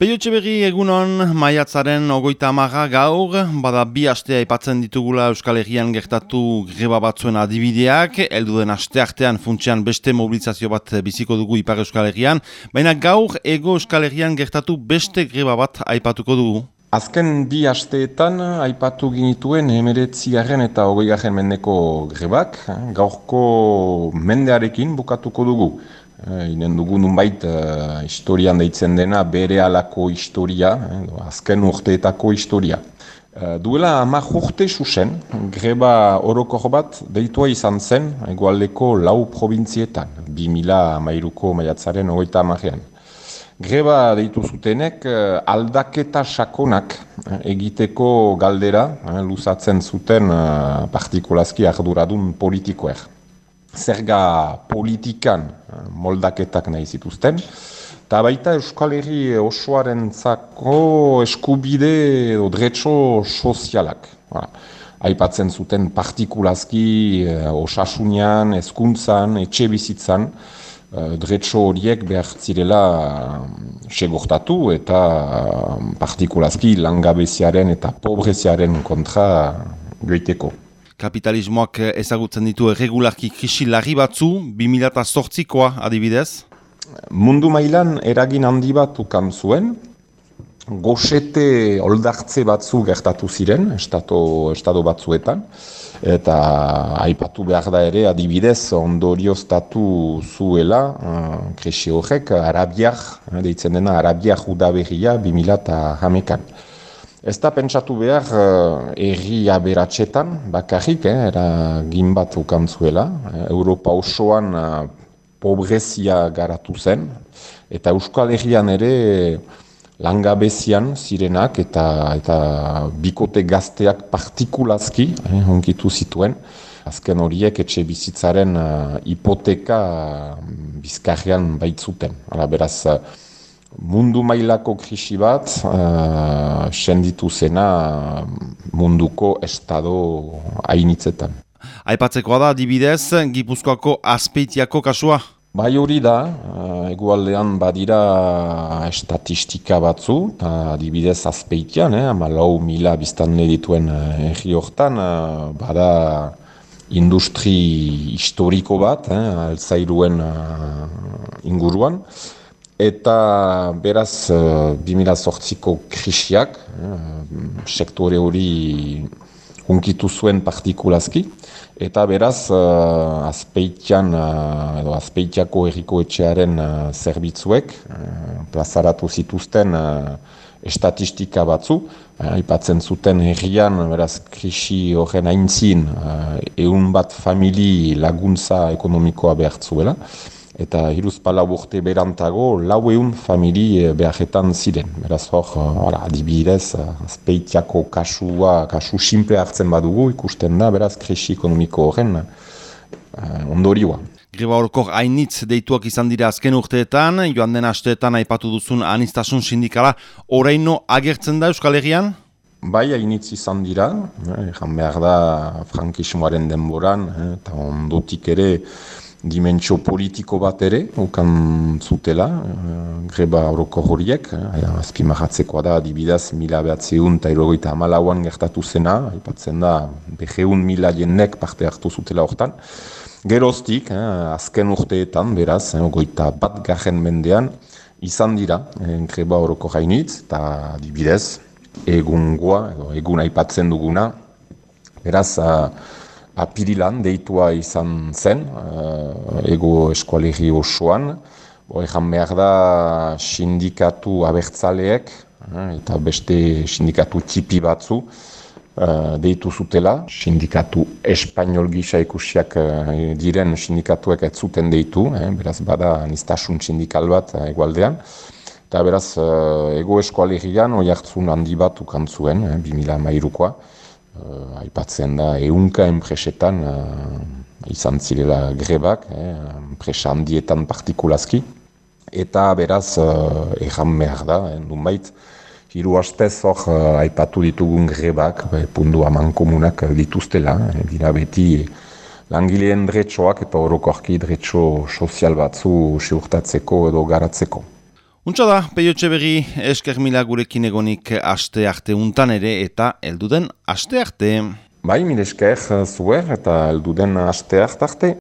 Peiotxe berri egunon maiatzaren ogoita amaga gaur, bada bi astea aipatzen ditugula Euskal Herrian gertatu greba batzuen adibideak, eldu den aste artean funtsian beste mobilizazio bat biziko dugu Ipar Euskal Herrian, baina gaur ego Euskal Herrian gertatu beste greba bat aipatuko dugu. Azken bi asteetan aipatu ginituen emeretzi garen eta ogoi garen mendeko grebak, gaurko mendearekin bukatuko dugu. Eh, inen dugu nunbait uh, historian deitzen dena bere alako historia, eh, azken urteetako historia. Uh, duela ama urte susen, greba orokor bat deitua izan zen egualdeko lau provintzietan, 2000 mairuko maiatzaren ogeita amarean. Greba deitu zutenek aldaketa sakonak egiteko galdera luzatzen zuten partikulazki arduradun politikoer zerga politikan eh, moldaketak nahi zituzten, eta baita Euskal Herri osoaren zako eskubide edo dretxo sozialak. Aipatzen zuten partikulazki eh, osasunean, eskuntzan, etxe bizitzan, eh, dretxo horiek behar zirela segurtatu eta partikulazki langabeziaren eta pobreziaren kontra joiteko kapitalismoak ezagutzen ditu erregularki krisi larri batzu, 2008koa adibidez? Mundu mailan eragin handi bat ukan zuen, goxete oldartze batzu gertatu ziren, estatu, estado batzuetan, eta aipatu behar da ere adibidez ondorioztatu zuela uh, krisi horrek arabiak, deitzen dena arabiak udaberria 2008an. Ez da pentsatu behar eh, erri aberatxetan, bakarrik, eh, era bat ukantzuela. Eh, Europa osoan eh, pobrezia garatu zen, eta Euskal Herrian ere langabezian zirenak eta eta bikote gazteak partikulazki eh, honkitu zituen. Azken horiek etxe bizitzaren uh, hipoteka uh, bizkarrean baitzuten. Hala beraz, mundu mailako krisi bat uh, senditu zena munduko estado hainitzetan. Aipatzekoa da, dibidez, Gipuzkoako azpeitiako kasua? Bai hori da, uh, egualdean badira estatistika batzu, eta dibidez azpeitian, eh, ama lau mila biztan dituen uh, erri hortan, bada industri historiko bat, eh, alzairuen inguruan, Eta beraz, uh, eh, 2008ko krisiak, uh, sektore hori unkitu zuen partikulazki, eta beraz, uh, azpeitian, uh, edo azpeitiako erriko etxearen zerbitzuek, uh, plazaratu zituzten uh, estatistika batzu, aipatzen zuten herrian, beraz, krisi horren aintzin, uh, eun bat famili laguntza ekonomikoa behartzuela, eta hiruz pala urte berantago lau egun famili eh, beharretan ziren. Beraz hor, uh, adibidez, uh, azpeitiako kasua, kasu simple hartzen badugu ikusten da, beraz krisi ekonomiko horren ondorioa. Greba horkor hainitz deituak izan dira azken urteetan, joan den asteetan aipatu duzun anistasun sindikala, oraino agertzen da Euskal Herrian? Bai, hainitz izan dira, eh, behar da frankismoaren denboran, eta ondotik ere, dimentsio politiko bat ere, ukan zutela, uh, greba horoko horiek, uh, azpimahatzekoa da, adibidaz, mila behatzeun eta irogoita amalauan gertatu zena, ipatzen da, beheun mila jennek parte hartu zutela hortan. Geroztik, uh, azken urteetan, beraz, uh, goita bat garen mendean, izan dira, uh, greba horoko hainitz, eta adibidez, egun goa, egun aipatzen duguna, beraz, apirilan deitua izan zen, uh, ego eskualegi osoan. Egan behar da sindikatu abertzaleek uh, eta beste sindikatu txipi batzu uh, deitu zutela. Sindikatu espainol gisa ikusiak diren sindikatuek ez zuten deitu, eh, beraz bada niztasun sindikal bat egualdean. Eta beraz, ego eskualegian oi hartzun handi bat ukantzuen, eh, 2000 mairukoa aipatzen da eunka enpresetan uh, izan zirela grebak, eh, enpresa handietan partikulazki, eta beraz uh, erran behar da, eh, nunbait, hiru hastez hor uh, aipatu ditugun grebak, eh, pundu haman komunak dituztela, eh, dira beti langileen dretxoak eta orokorki dretxo sozial batzu seurtatzeko edo garatzeko. Untsa da, peiotxe berri esker mila gurekin egonik aste arte untan ere eta elduden aste arte. Bai, mil esker zuer eta elduden aste arte.